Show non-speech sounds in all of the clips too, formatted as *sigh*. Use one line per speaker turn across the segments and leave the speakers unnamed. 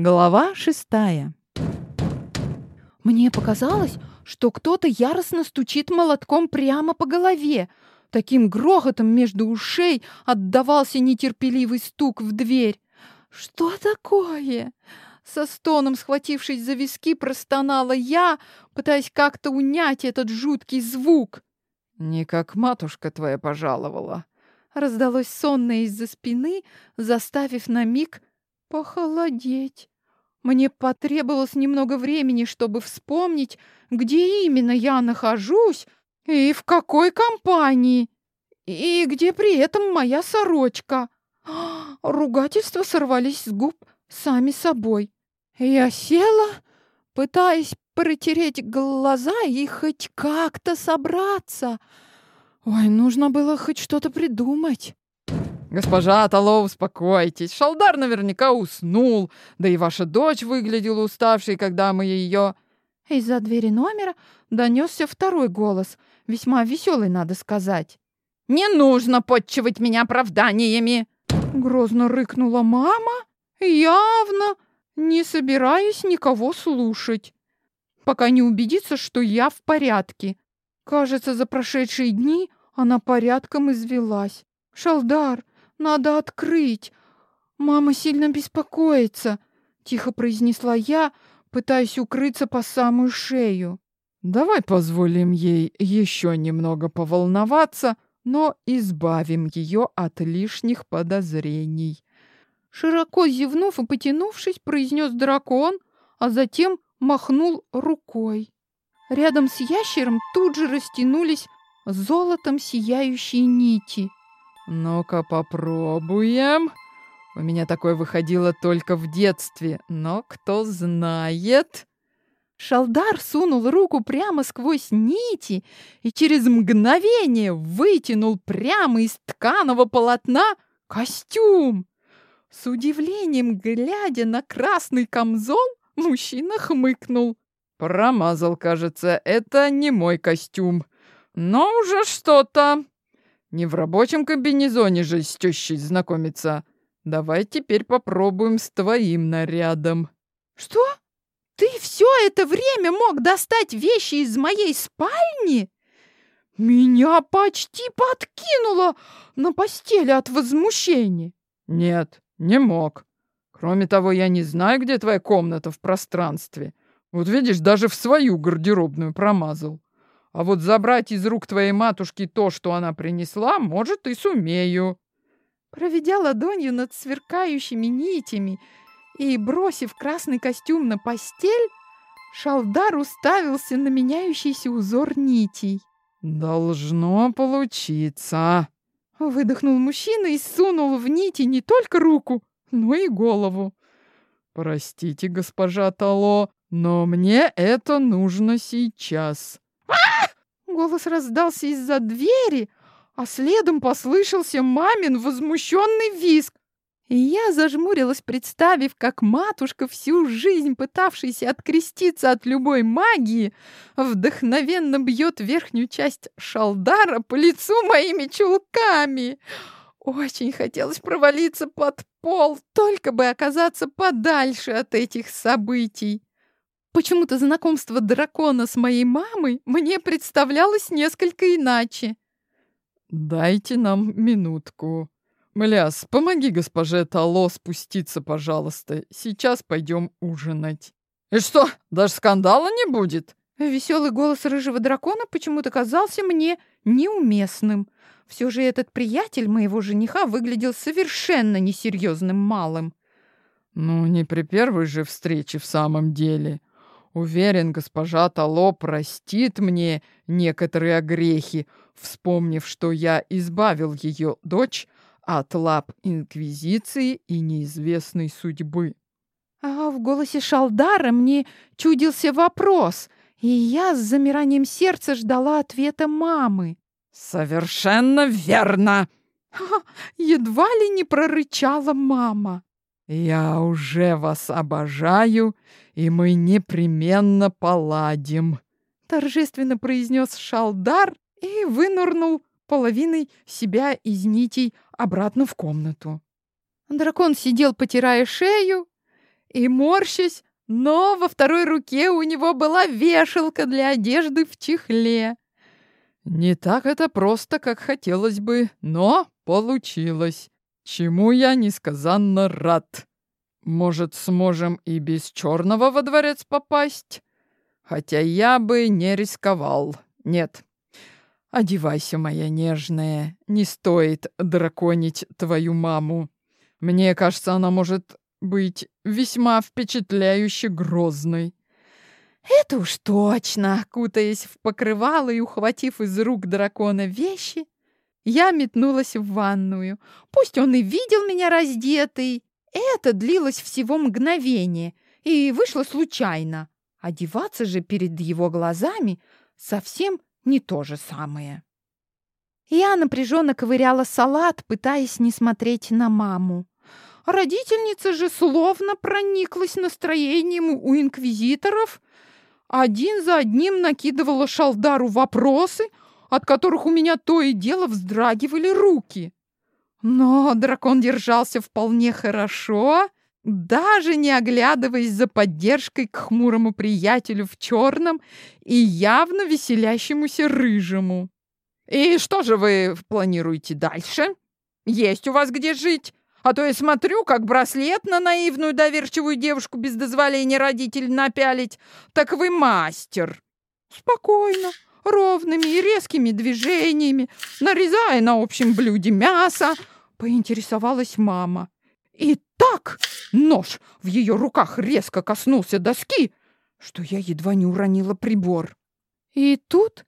Глава шестая.
Мне показалось, что кто-то яростно стучит молотком прямо по голове. Таким грохотом между ушей отдавался нетерпеливый стук в дверь. «Что такое?» Со стоном схватившись за виски, простонала я, пытаясь как-то унять этот жуткий звук.
«Не как матушка твоя пожаловала», —
раздалось сонное из-за спины, заставив на миг похолодеть. Мне потребовалось немного времени, чтобы вспомнить, где именно я нахожусь и в какой компании, и где при этом моя сорочка. *gasps* Ругательства сорвались с губ сами собой. Я села, пытаясь протереть глаза и хоть как-то собраться. Ой, нужно было хоть что-то придумать.
«Госпожа Атало, успокойтесь. Шалдар наверняка уснул, да и ваша дочь выглядела уставшей, когда мы ее...»
Из-за двери номера донесся второй голос, весьма веселый, надо сказать.
«Не нужно подчивать меня оправданиями!»
Грозно рыкнула мама, явно не собираясь никого слушать, пока не убедится, что я в порядке. Кажется, за прошедшие дни она порядком извелась. «Шалдар, надо открыть. Мама сильно беспокоится, тихо произнесла я, пытаясь укрыться по самую шею.
Давай позволим ей еще немного поволноваться, но избавим ее от лишних подозрений.
Широко зевнув и потянувшись, произнес дракон, а затем махнул рукой. Рядом с ящером тут же растянулись золотом сияющие нити.
Ну-ка попробуем. У меня такое выходило только в детстве, но кто знает...
Шалдар сунул руку прямо сквозь нити и через мгновение вытянул прямо из тканого полотна костюм. С удивлением глядя на красный камзол, мужчина хмыкнул.
Промазал, кажется, это не мой костюм. Но уже что-то. Не в рабочем комбинезоне же с тещей знакомиться. Давай теперь попробуем с твоим нарядом.
Что? Ты все это время мог достать вещи из моей спальни? Меня почти подкинуло на постели от возмущения.
Нет, не мог. Кроме того, я не знаю, где твоя комната в пространстве. Вот видишь, даже в свою гардеробную промазал. А вот забрать из рук твоей матушки то, что она принесла, может, и сумею.
Проведя ладонью над сверкающими нитями и бросив красный костюм на постель, Шалдар уставился на меняющийся узор нитей.
«Должно получиться», —
выдохнул мужчина и сунул в нити не только руку, но и голову.
«Простите, госпожа Тало, но мне это нужно сейчас».
Голос раздался из-за двери, а следом послышался мамин возмущенный визг. И я зажмурилась, представив, как матушка, всю жизнь пытавшаяся откреститься от любой магии, вдохновенно бьет верхнюю часть шалдара по лицу моими чулками. Очень хотелось провалиться под пол, только бы оказаться подальше от этих событий. Почему-то знакомство дракона с моей мамой мне представлялось несколько иначе.
«Дайте нам минутку. Мляс, помоги госпоже Тало спуститься, пожалуйста. Сейчас пойдем ужинать». «И что, даже скандала не будет?»
Веселый голос рыжего дракона почему-то казался мне неуместным. Все же этот приятель моего жениха выглядел совершенно несерьезным малым.
«Ну, не при первой же встрече в самом деле. Уверен, госпожа Тало простит мне некоторые огрехи, вспомнив, что я избавил ее дочь от лап Инквизиции и неизвестной судьбы.
А в голосе Шалдара мне чудился вопрос, и я с замиранием сердца ждала ответа мамы.
«Совершенно верно!» *laughs*
Едва ли не прорычала мама.
«Я уже вас обожаю, и мы непременно поладим», —
торжественно произнес Шалдар и вынурнул половиной себя из нитей обратно в комнату. Дракон сидел, потирая шею, и морщась, но во второй руке у него была вешалка для одежды в чехле.
Не так это просто, как хотелось бы, но получилось, чему я несказанно рад. Может, сможем и без черного во дворец попасть? Хотя я бы не рисковал. Нет. Одевайся, моя нежная. Не стоит драконить твою маму. Мне кажется, она может быть весьма впечатляюще грозной.
Это уж точно, кутаясь в покрывало и ухватив из рук дракона вещи, я метнулась в ванную. Пусть он и видел меня раздетой, это длилось всего мгновение и вышло случайно. Одеваться же перед его глазами совсем не то же самое. Я напряженно ковыряла салат, пытаясь не смотреть на маму. Родительница же словно прониклась настроением у инквизиторов. Один за одним накидывала Шалдару вопросы, от которых у меня то и дело вздрагивали руки. Но дракон держался вполне хорошо, даже не оглядываясь за поддержкой к хмурому приятелю в черном и явно веселящемуся рыжему. «И что же вы планируете дальше? Есть у вас где жить? А то я смотрю, как браслет на наивную доверчивую девушку без дозволения родителей напялить. Так вы мастер!» «Спокойно, ровными и резкими движениями, нарезая на общем блюде мясо, поинтересовалась мама. И так нож в ее руках резко коснулся доски, что я едва не уронила прибор. И тут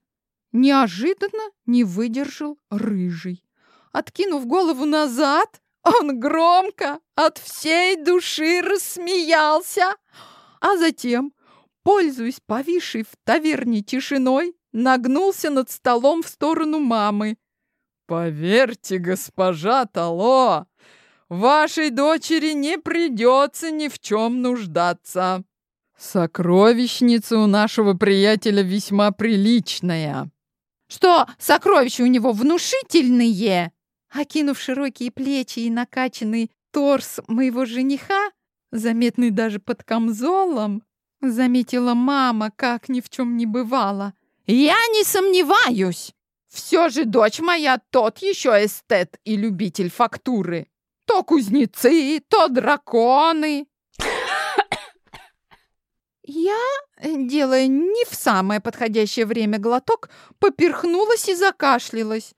неожиданно не выдержал рыжий. Откинув голову назад, он громко от всей души рассмеялся, а затем, пользуясь повисшей в таверне тишиной, нагнулся над столом в сторону мамы.
«Поверьте, госпожа Тало, вашей дочери не придется ни в чем нуждаться. Сокровищница у нашего приятеля весьма приличная».
«Что, сокровища у него внушительные?» Окинув широкие плечи и накачанный торс моего жениха, заметный даже под камзолом, заметила мама, как ни в чем не бывало. «Я не сомневаюсь! Все же дочь моя тот еще эстет и любитель фактуры. То кузнецы, то драконы!» Я, делая не в самое подходящее время глоток, поперхнулась и закашлялась.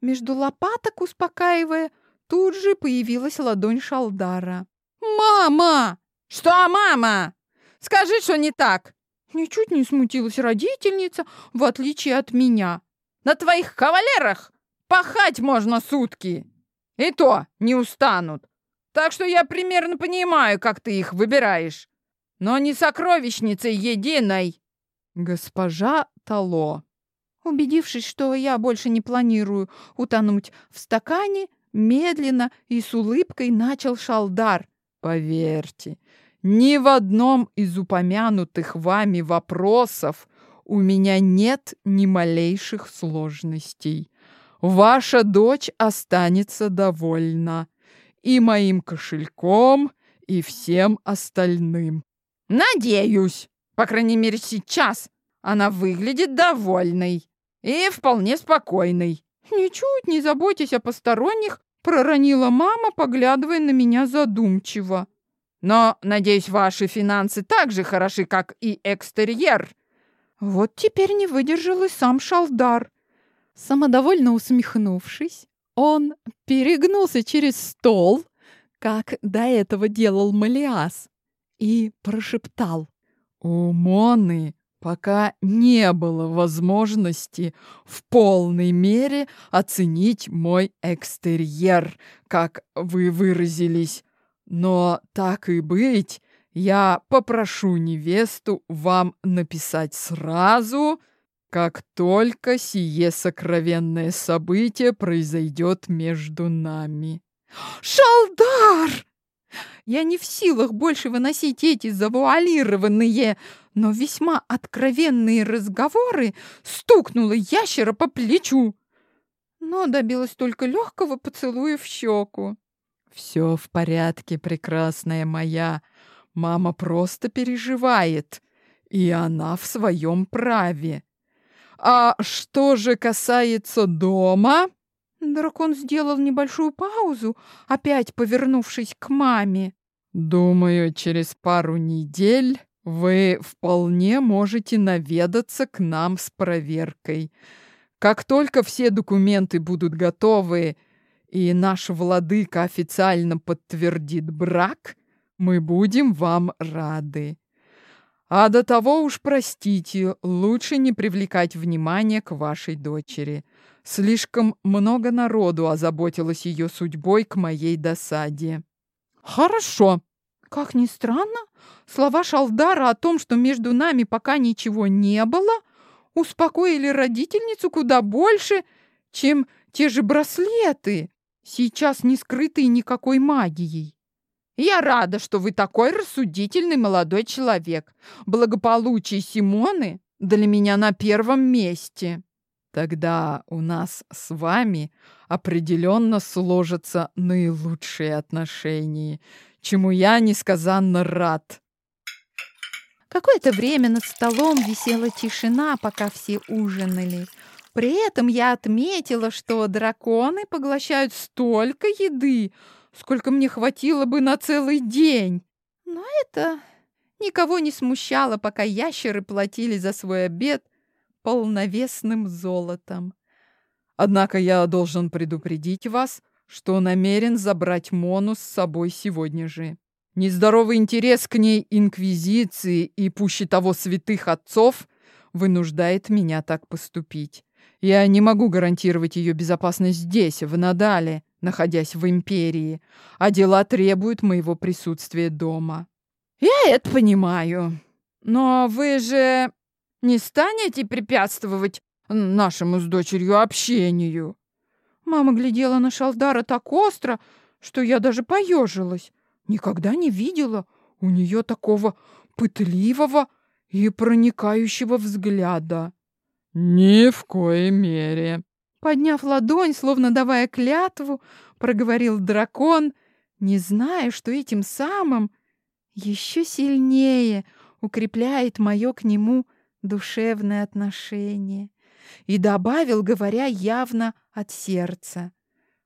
Между лопаток, успокаивая, тут же появилась ладонь Шалдара. «Мама!» «Что, мама? Скажи, что не так!» Ничуть не смутилась родительница, в отличие от меня. «На твоих кавалерах пахать можно сутки, и то не устанут. Так что я примерно понимаю, как ты их выбираешь. Но не сокровищницей единой!»
«Госпожа Тало!»
Убедившись, что я больше не планирую утонуть в стакане, медленно и с улыбкой начал Шалдар.
«Поверьте, ни в одном из упомянутых вами вопросов у меня нет ни малейших сложностей. Ваша дочь останется довольна и моим кошельком, и всем остальным.
Надеюсь, по крайней мере сейчас она выглядит довольной и вполне спокойной. Ничуть не заботясь о посторонних, проронила мама, поглядывая на меня задумчиво. Но, надеюсь, ваши финансы так же хороши, как и экстерьер. Вот теперь не выдержал и сам Шалдар. Самодовольно усмехнувшись, он перегнулся через стол, как до этого делал Малиас, и прошептал.
«У Моны пока не было возможности в полной мере оценить мой экстерьер, как вы выразились. Но так и быть, я попрошу невесту вам написать сразу, как только сие сокровенное событие произойдет между нами.
«Шалдар!» Я не в силах больше выносить эти завуалированные, но весьма откровенные разговоры стукнула ящера по плечу, но добилась только легкого поцелуя в щеку.
«Все в порядке, прекрасная моя. Мама просто переживает, и она в своем праве. А что же касается дома?
Дракон сделал небольшую паузу, опять повернувшись к маме.
Думаю, через пару недель вы вполне можете наведаться к нам с проверкой. Как только все документы будут готовы и наш владыка официально подтвердит брак, мы будем вам рады. А до того уж простите, лучше не привлекать внимание к вашей дочери. Слишком много народу озаботилось ее судьбой к моей досаде.
Хорошо. Как ни странно, слова Шалдара о том, что между нами пока ничего не было, успокоили родительницу куда больше, чем те же браслеты, сейчас не скрытые никакой магией. Я рада, что вы такой рассудительный молодой человек. Благополучие Симоны для меня на первом месте.
Тогда у нас с вами определенно сложатся наилучшие отношения, чему я несказанно рад.
Какое-то время над столом висела тишина, пока все ужинали. При этом я отметила, что драконы поглощают столько еды, сколько мне хватило бы на целый день. Но это никого не смущало, пока ящеры платили за свой обед полновесным золотом.
Однако я должен предупредить вас, что намерен забрать Мону с собой сегодня же. Нездоровый интерес к ней инквизиции и, пуще того, святых отцов вынуждает меня так поступить. Я не могу гарантировать ее безопасность здесь, в Надале, находясь в империи, а дела требуют моего присутствия дома.
Я это понимаю. Но вы же не станете препятствовать нашему с дочерью общению? Мама глядела на Шалдара так остро, что я даже поежилась. Никогда не видела у нее такого пытливого и проникающего взгляда.
«Ни в коей мере»,
Подняв ладонь, словно давая клятву, проговорил дракон, не зная, что этим самым еще сильнее укрепляет мое к нему душевное отношение. И добавил, говоря явно от сердца.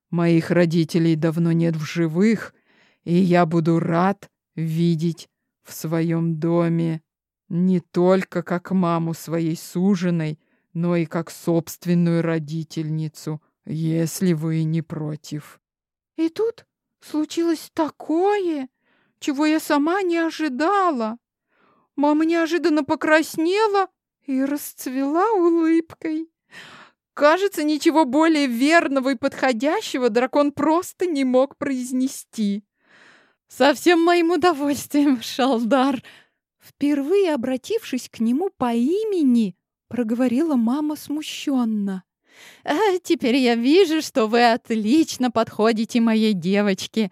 «Моих родителей давно нет в живых, и я буду рад видеть в своем доме не только как маму своей суженой, но и как собственную родительницу, если вы не против.
И тут случилось такое, чего я сама не ожидала. Мама неожиданно покраснела и расцвела улыбкой. Кажется, ничего более верного и подходящего дракон просто не мог произнести. Со всем моим удовольствием, Шалдар. Впервые обратившись к нему по имени, проговорила мама смущенно. «А теперь я вижу, что вы отлично подходите моей девочке.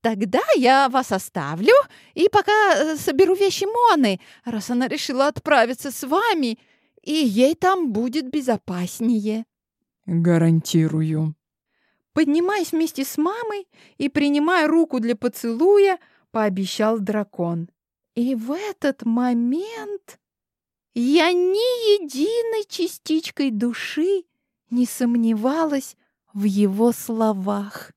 Тогда я вас оставлю и пока э, соберу вещи Моны, раз она решила отправиться с вами, и ей там будет безопаснее».
«Гарантирую».
Поднимаясь вместе с мамой и принимая руку для поцелуя, пообещал дракон. И в этот момент я ни единой частичкой души не сомневалась в его словах.